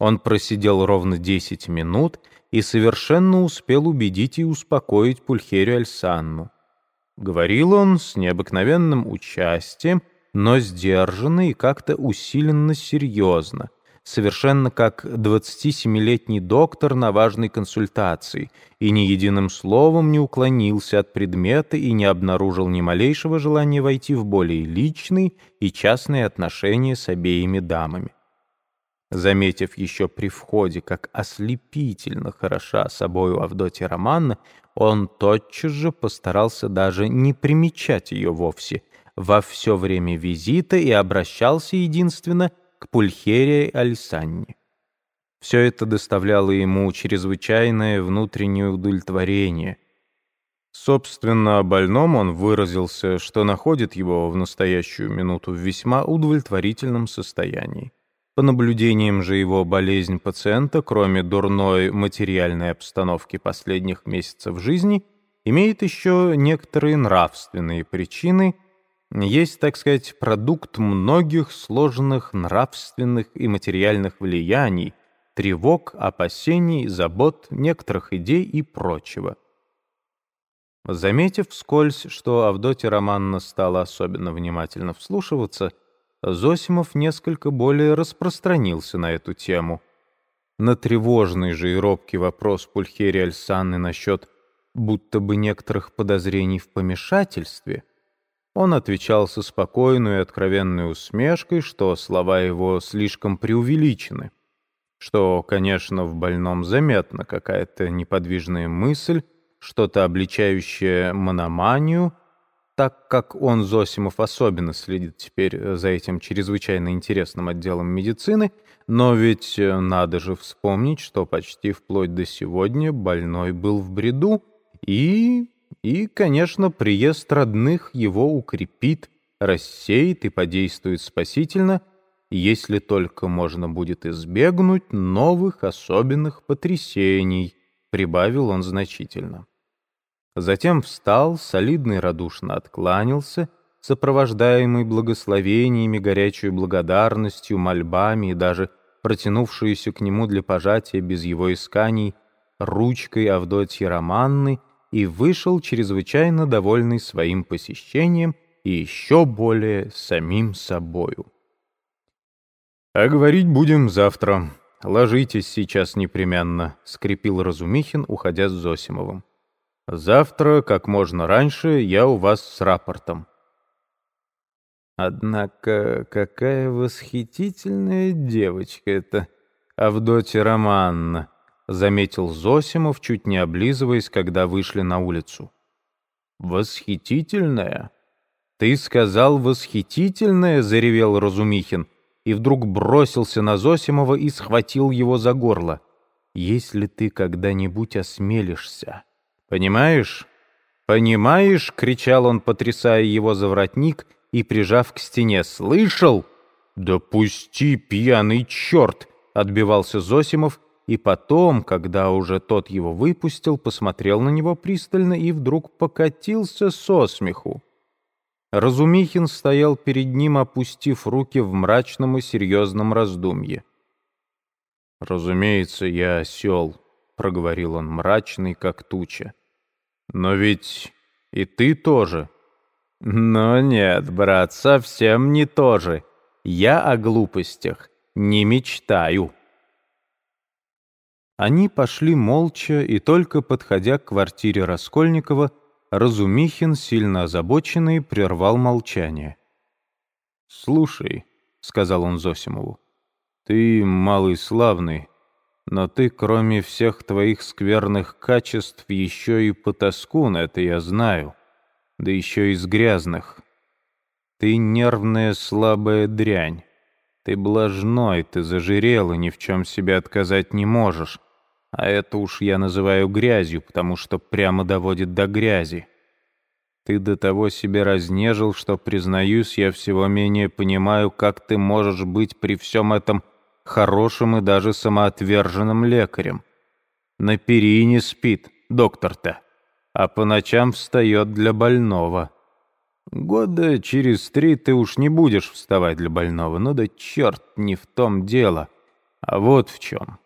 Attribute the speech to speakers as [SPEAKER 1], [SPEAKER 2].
[SPEAKER 1] Он просидел ровно 10 минут и совершенно успел убедить и успокоить Пульхерию Альсанну. Говорил он с необыкновенным участием, но сдержанно и как-то усиленно серьезно, совершенно как 27-летний доктор на важной консультации, и ни единым словом не уклонился от предмета и не обнаружил ни малейшего желания войти в более личные и частные отношения с обеими дамами. Заметив еще при входе, как ослепительно хороша собою Авдотья Романна, он тотчас же постарался даже не примечать ее вовсе во все время визита и обращался единственно к Пульхерии Альсанне. Все это доставляло ему чрезвычайное внутреннее удовлетворение. Собственно, о больном он выразился, что находит его в настоящую минуту в весьма удовлетворительном состоянии. По наблюдениям же его болезнь пациента, кроме дурной материальной обстановки последних месяцев жизни, имеет еще некоторые нравственные причины, есть, так сказать, продукт многих сложных нравственных и материальных влияний, тревог, опасений, забот, некоторых идей и прочего. Заметив вскользь, что Авдотья Романна стала особенно внимательно вслушиваться, Зосимов несколько более распространился на эту тему. На тревожный же и робкий вопрос Пульхерии Альсанны насчет будто бы некоторых подозрений в помешательстве, он отвечал со спокойной и откровенной усмешкой, что слова его слишком преувеличены, что, конечно, в больном заметна какая-то неподвижная мысль, что-то обличающее мономанию — так как он, Зосимов, особенно следит теперь э, за этим чрезвычайно интересным отделом медицины, но ведь э, надо же вспомнить, что почти вплоть до сегодня больной был в бреду, и, и, конечно, приезд родных его укрепит, рассеет и подействует спасительно, если только можно будет избегнуть новых особенных потрясений, прибавил он значительно. Затем встал, солидно и радушно откланялся, сопровождаемый благословениями, горячей благодарностью, мольбами и даже протянувшуюся к нему для пожатия без его исканий ручкой Авдотьи Романны и вышел чрезвычайно довольный своим посещением и еще более самим собою. «А говорить будем завтра. Ложитесь сейчас непременно», — скрипел Разумихин, уходя с Зосимовым. Завтра, как можно раньше, я у вас с рапортом. Однако какая восхитительная девочка эта Авдотья Романна, заметил Зосимов, чуть не облизываясь, когда вышли на улицу. Восхитительная? Ты сказал восхитительная, заревел Разумихин и вдруг бросился на Зосимова и схватил его за горло. Если ты когда-нибудь осмелишься «Понимаешь? Понимаешь?» — кричал он, потрясая его за воротник и прижав к стене. «Слышал?» «Да пусти, пьяный черт!» — отбивался Зосимов, и потом, когда уже тот его выпустил, посмотрел на него пристально и вдруг покатился со смеху. Разумихин стоял перед ним, опустив руки в мрачном и серьезном раздумье. «Разумеется, я осел», — проговорил он мрачный, как туча. Но ведь и ты тоже. Но нет, брат, совсем не то же. Я о глупостях не мечтаю. Они пошли молча, и только подходя к квартире Раскольникова, Разумихин, сильно озабоченный, прервал молчание. «Слушай», — сказал он Зосимову, — «ты малый славный, но ты, кроме всех твоих скверных качеств, еще и потаскун, это я знаю, да еще из грязных. Ты нервная слабая дрянь. Ты блажной, ты зажирел и ни в чем себе отказать не можешь. А это уж я называю грязью, потому что прямо доводит до грязи. Ты до того себе разнежил, что, признаюсь, я всего менее понимаю, как ты можешь быть при всем этом хорошим и даже самоотверженным лекарем. На перине спит доктор-то, а по ночам встает для больного. Года через три ты уж не будешь вставать для больного, ну да черт, не в том дело. А вот в чем.